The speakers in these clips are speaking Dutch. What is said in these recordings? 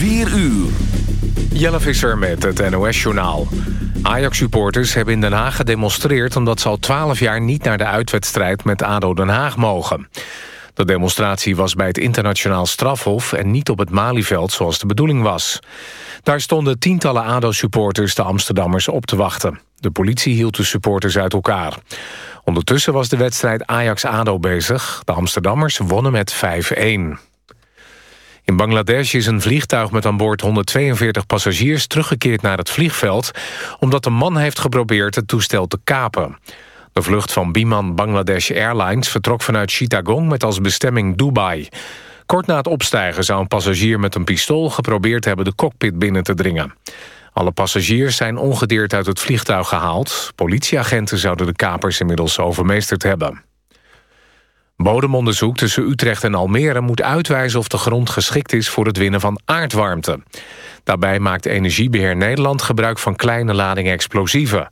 4 uur. Jelle Visser met het NOS-journaal. Ajax-supporters hebben in Den Haag gedemonstreerd... omdat ze al 12 jaar niet naar de uitwedstrijd met ADO Den Haag mogen. De demonstratie was bij het internationaal strafhof... en niet op het Malieveld zoals de bedoeling was. Daar stonden tientallen ADO-supporters de Amsterdammers op te wachten. De politie hield de supporters uit elkaar. Ondertussen was de wedstrijd Ajax-ADO bezig. De Amsterdammers wonnen met 5-1. In Bangladesh is een vliegtuig met aan boord 142 passagiers teruggekeerd naar het vliegveld... omdat een man heeft geprobeerd het toestel te kapen. De vlucht van Biman Bangladesh Airlines vertrok vanuit Chittagong met als bestemming Dubai. Kort na het opstijgen zou een passagier met een pistool geprobeerd hebben de cockpit binnen te dringen. Alle passagiers zijn ongedeerd uit het vliegtuig gehaald. Politieagenten zouden de kapers inmiddels overmeesterd hebben. Bodemonderzoek tussen Utrecht en Almere moet uitwijzen of de grond geschikt is voor het winnen van aardwarmte. Daarbij maakt Energiebeheer Nederland gebruik van kleine ladingen explosieven.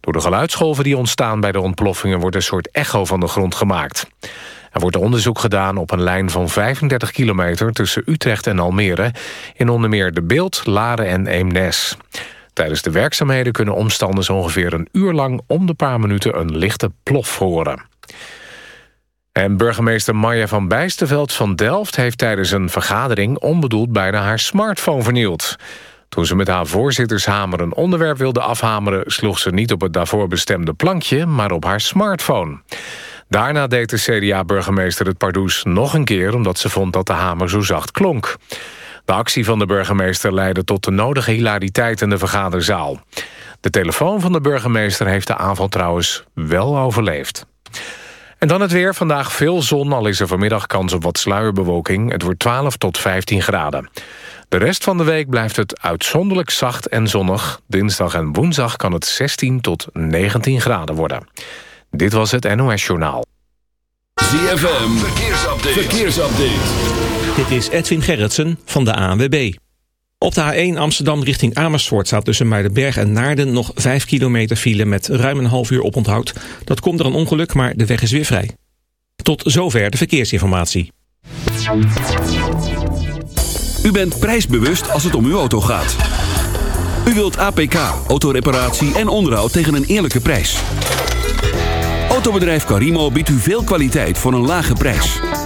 Door de geluidsgolven die ontstaan bij de ontploffingen wordt een soort echo van de grond gemaakt. Er wordt onderzoek gedaan op een lijn van 35 kilometer tussen Utrecht en Almere... in onder meer De Beeld, Laren en Eemnes. Tijdens de werkzaamheden kunnen omstanders ongeveer een uur lang... om de paar minuten een lichte plof horen. En burgemeester Marja van Bijsterveld van Delft... heeft tijdens een vergadering onbedoeld bijna haar smartphone vernield. Toen ze met haar voorzittershamer een onderwerp wilde afhameren... sloeg ze niet op het daarvoor bestemde plankje, maar op haar smartphone. Daarna deed de CDA-burgemeester het pardoes nog een keer... omdat ze vond dat de hamer zo zacht klonk. De actie van de burgemeester leidde tot de nodige hilariteit in de vergaderzaal. De telefoon van de burgemeester heeft de aanval trouwens wel overleefd. En dan het weer. Vandaag veel zon, al is er vanmiddag kans op wat sluierbewolking. Het wordt 12 tot 15 graden. De rest van de week blijft het uitzonderlijk zacht en zonnig. Dinsdag en woensdag kan het 16 tot 19 graden worden. Dit was het NOS Journaal. ZFM, verkeersupdate. verkeersupdate. Dit is Edwin Gerritsen van de ANWB. Op de A1 Amsterdam richting Amersfoort staat tussen Muidenberg en Naarden nog 5 kilometer file met ruim een half uur oponthoud. Dat komt door een ongeluk, maar de weg is weer vrij. Tot zover de verkeersinformatie. U bent prijsbewust als het om uw auto gaat. U wilt APK, autoreparatie en onderhoud tegen een eerlijke prijs. Autobedrijf Carimo biedt u veel kwaliteit voor een lage prijs.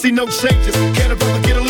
See no changes. Can a brother get a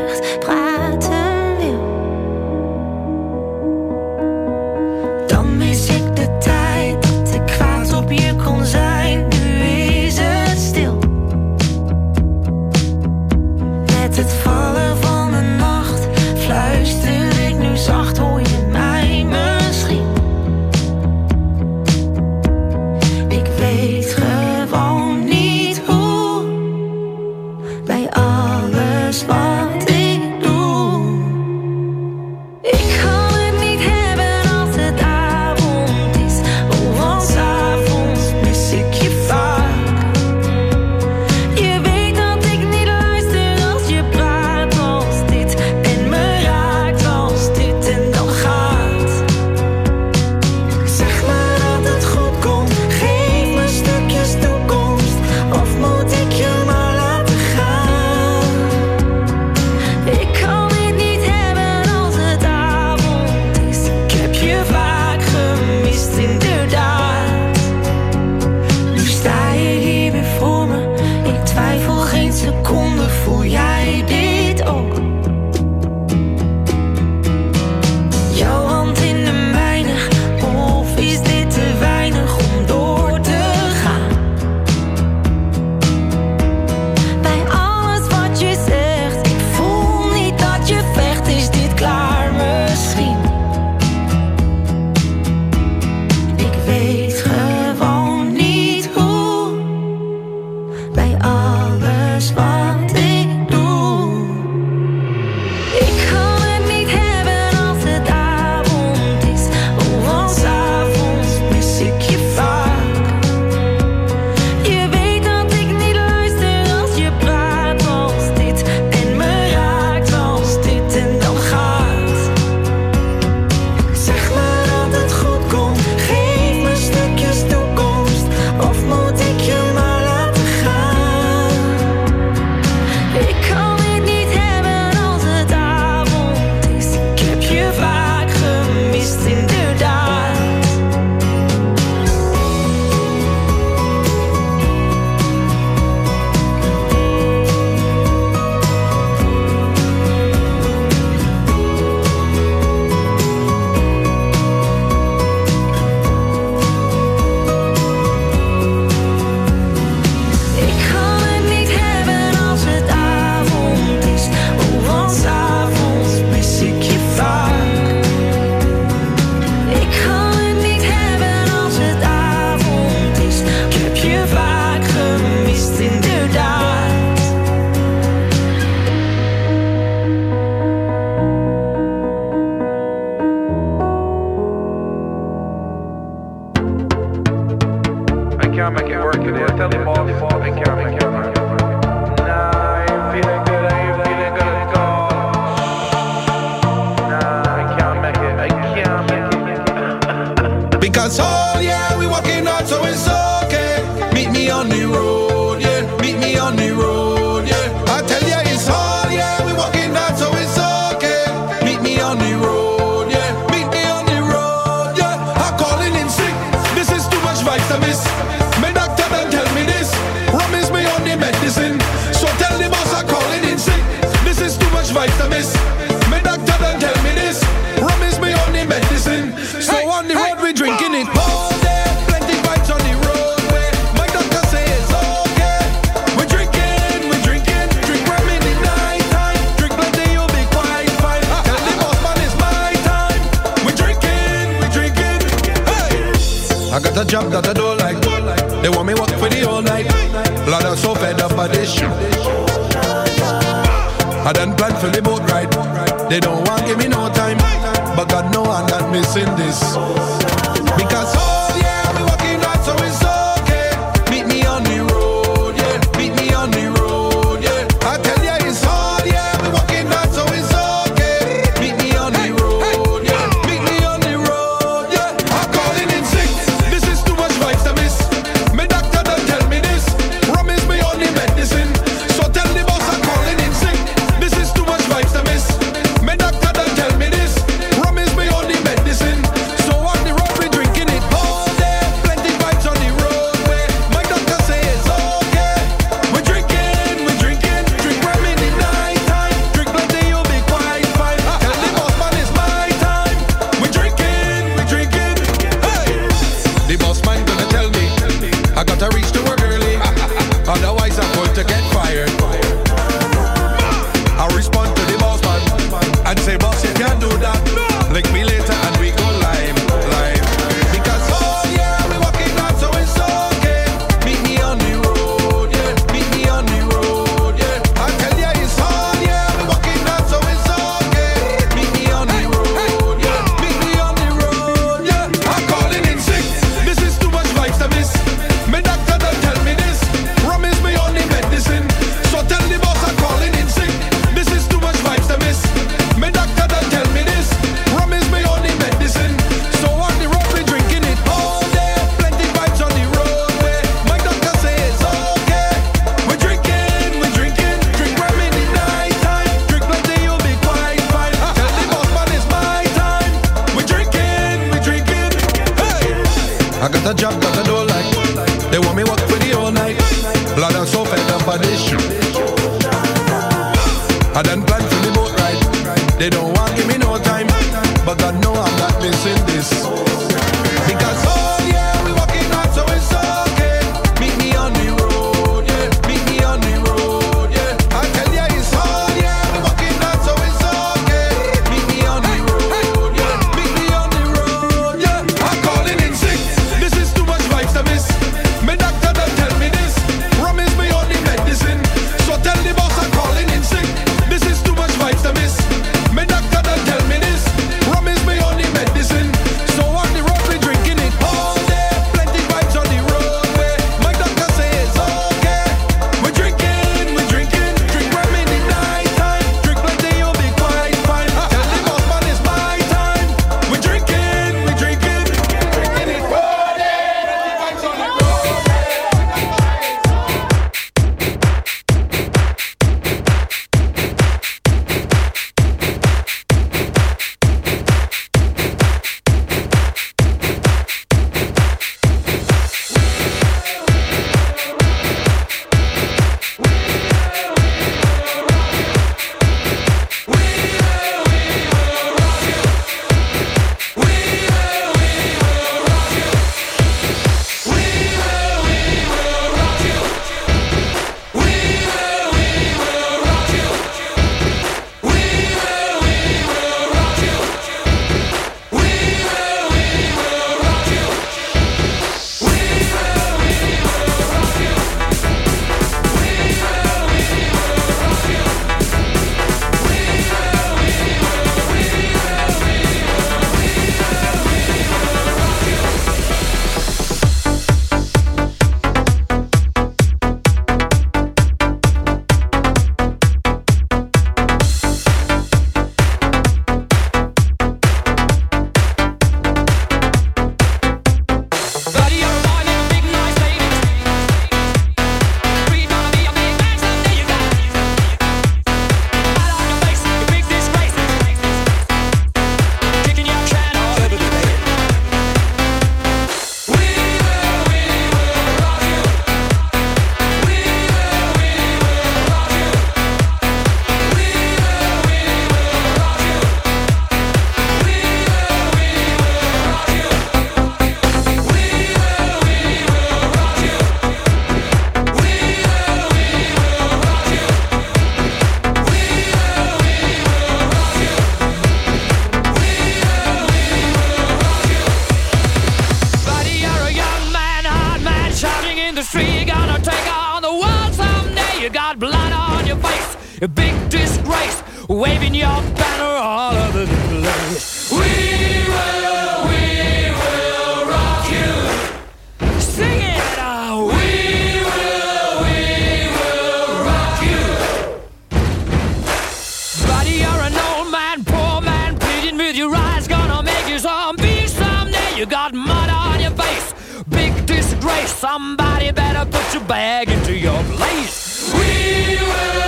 Somebody better put your bag into your place. We will.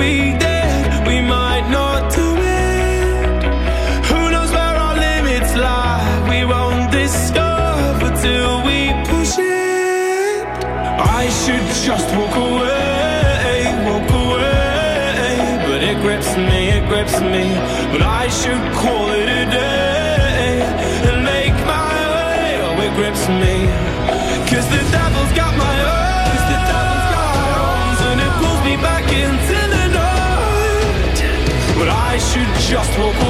we did, we might not do it. Who knows where our limits lie? We won't discover till we push it. I should just walk away, walk away. But it grips me, it grips me. But I should call. should just walk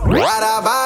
Right about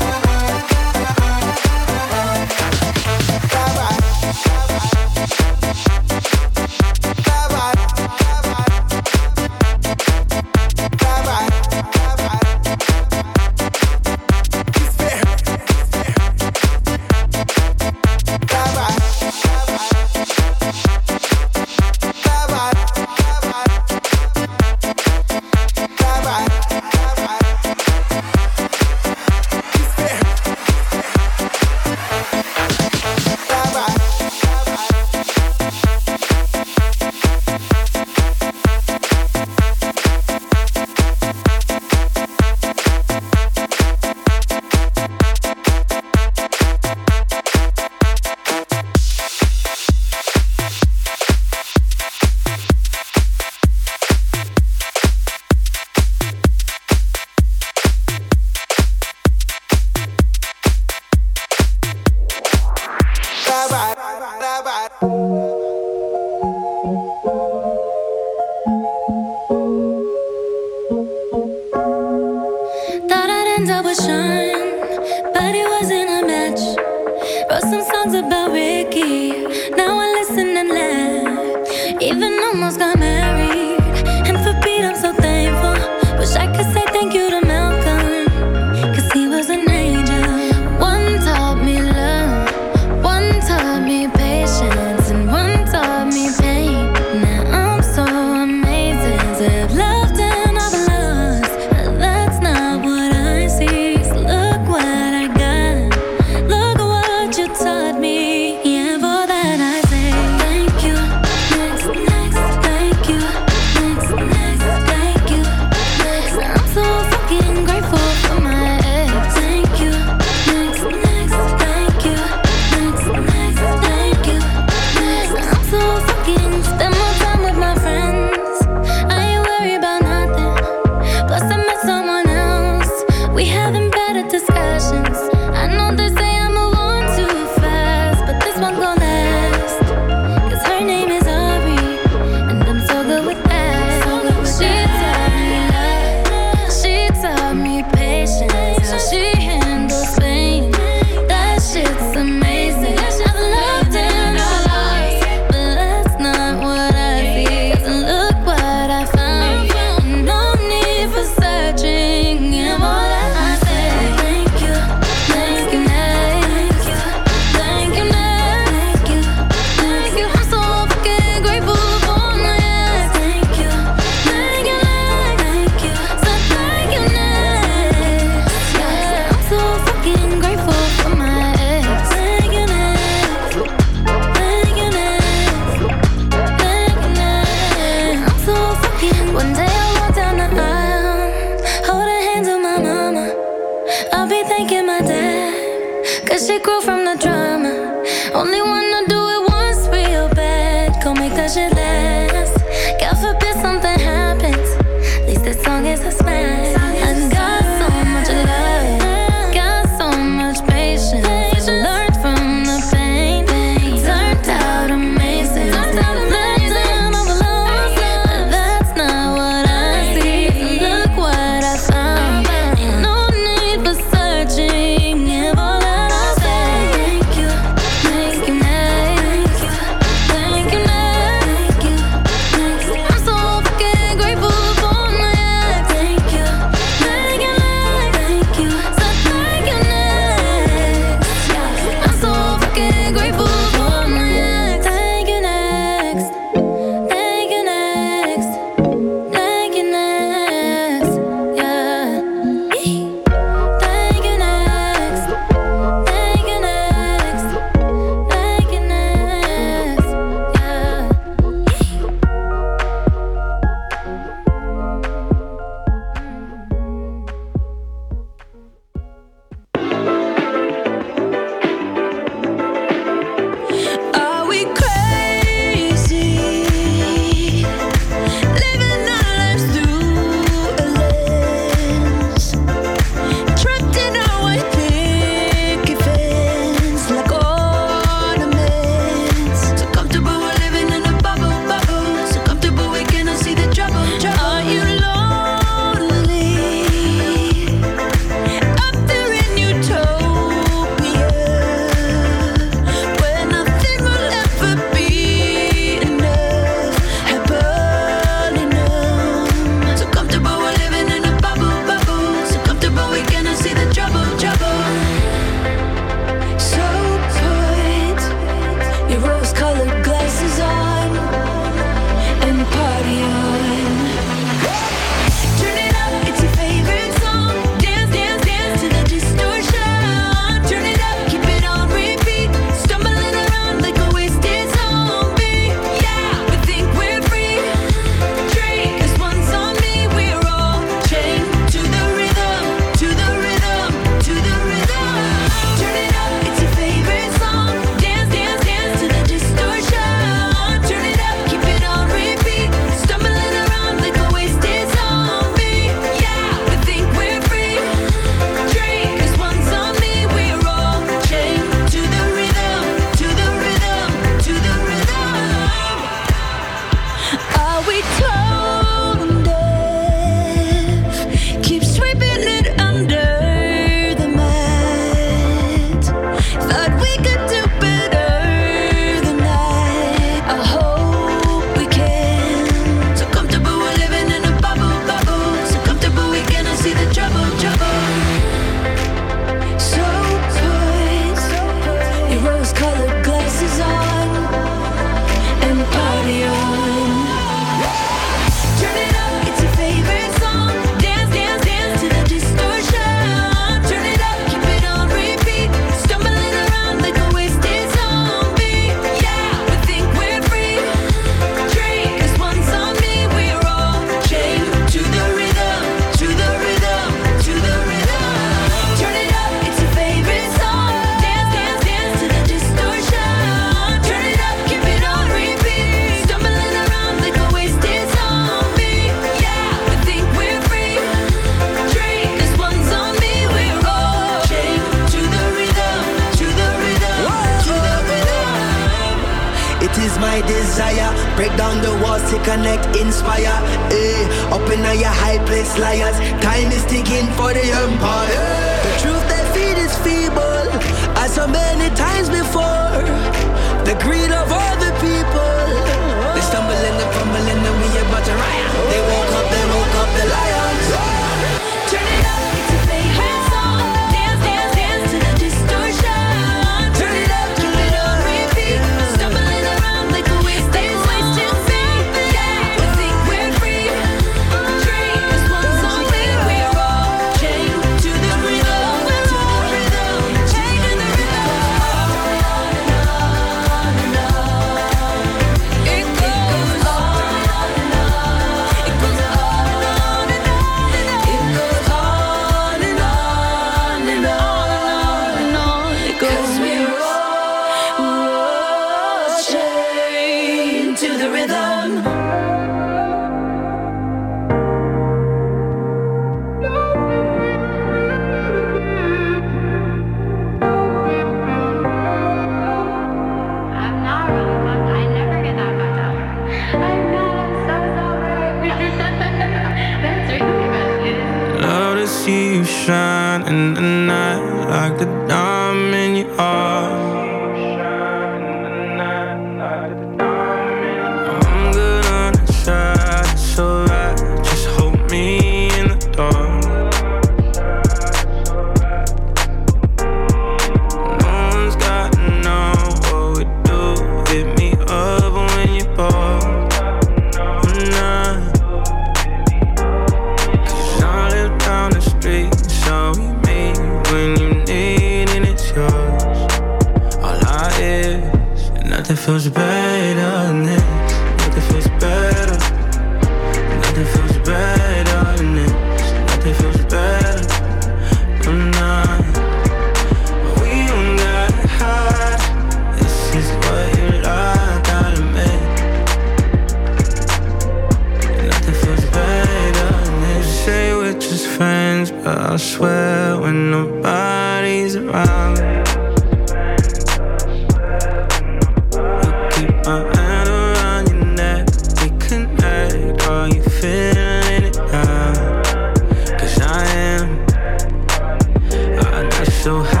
so high.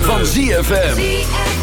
Van ZFM.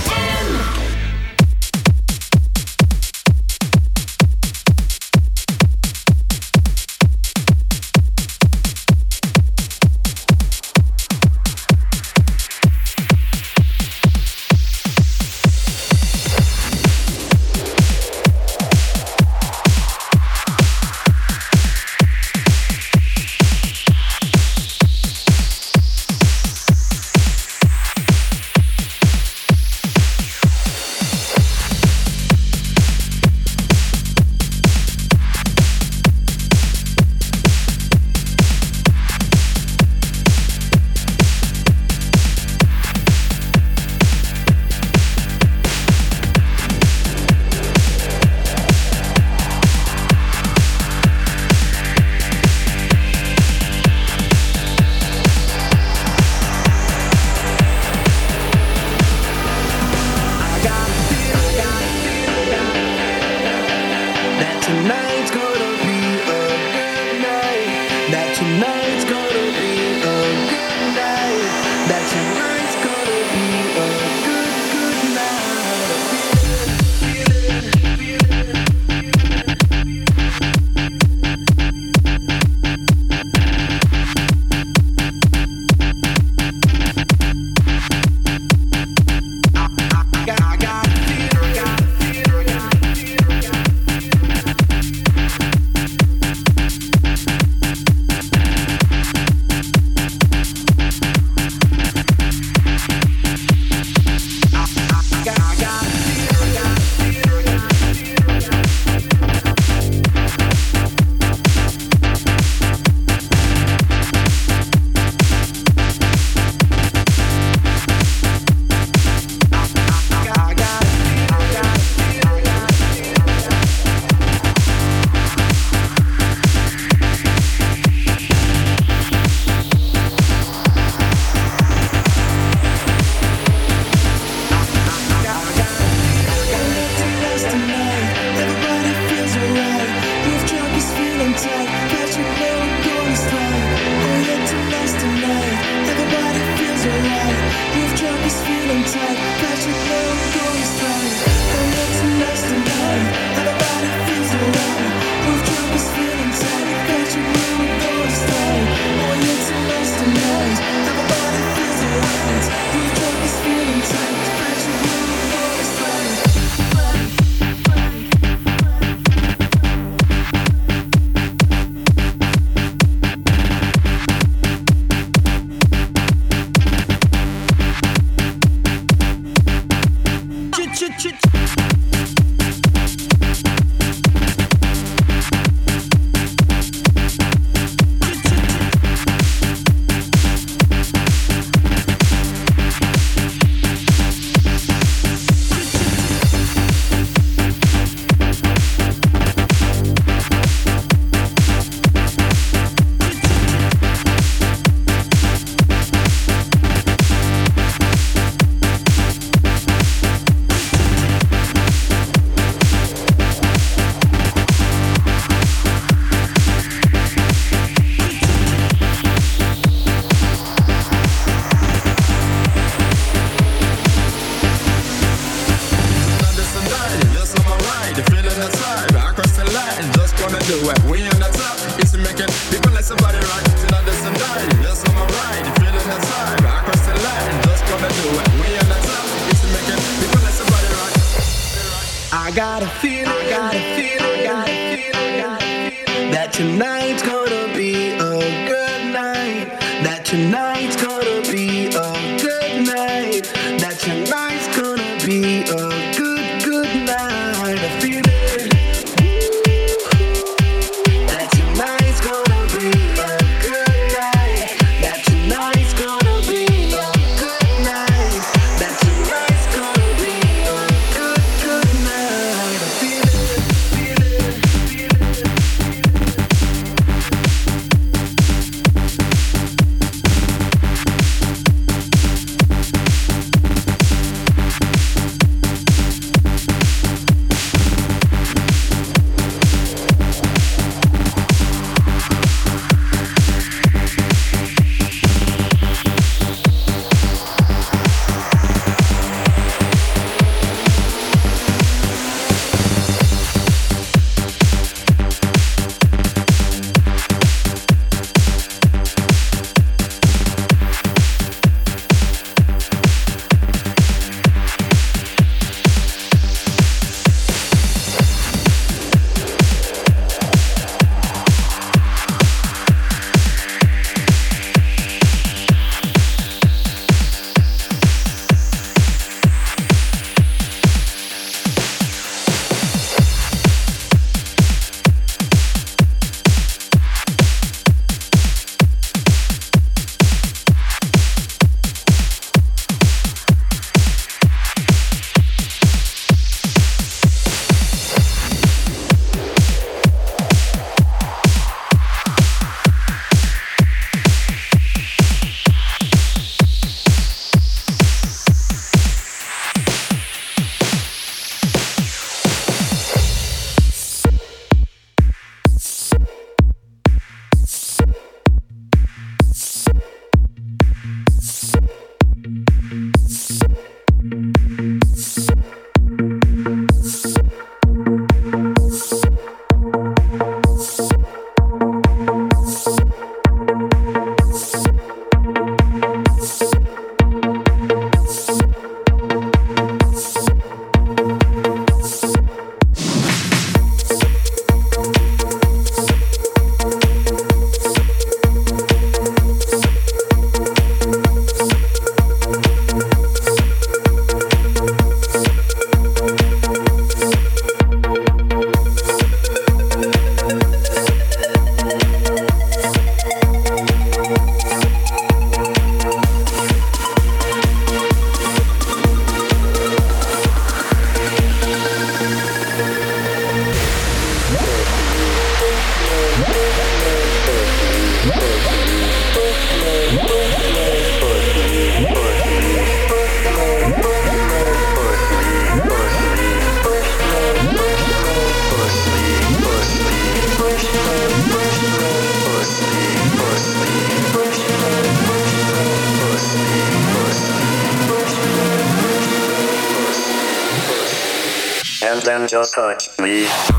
Then just touch me.